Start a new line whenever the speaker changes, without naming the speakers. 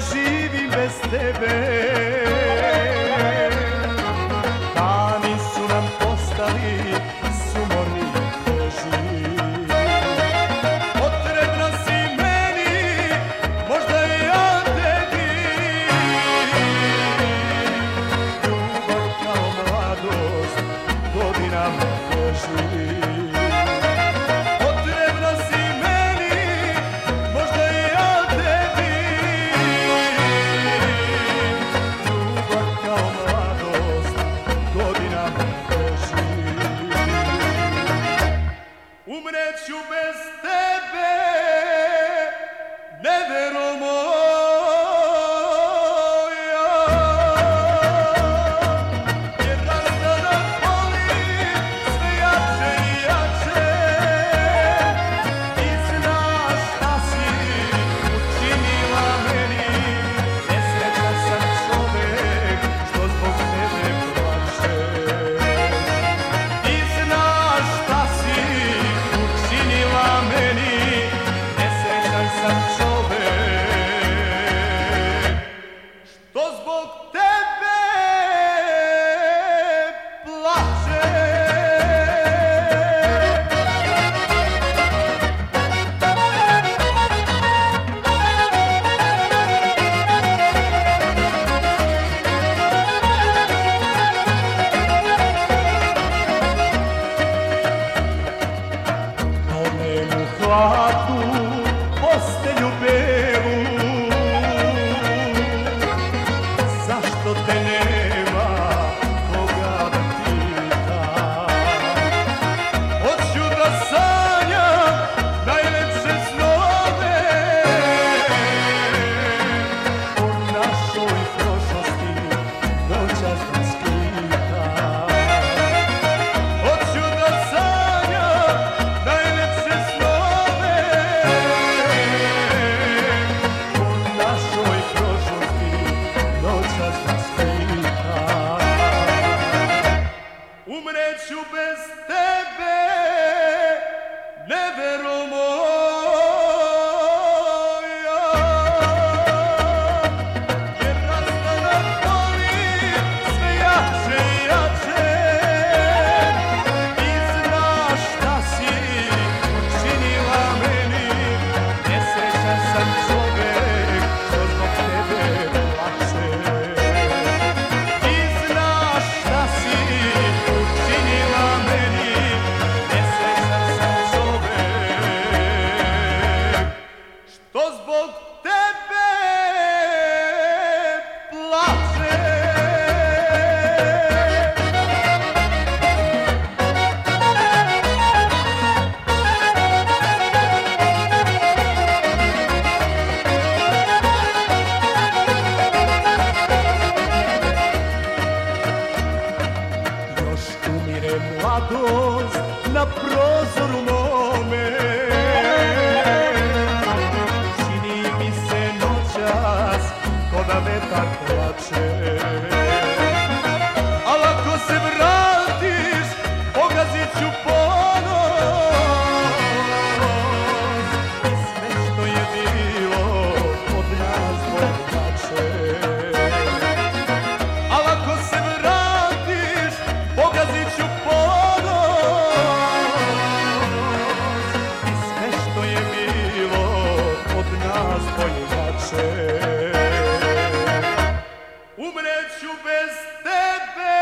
živim bez tebe. Dani su nam postali su You best हुआ तू Silvestre. Ados na prozor nome. Čini mi se noćas Ko da vetar plače You bez tebe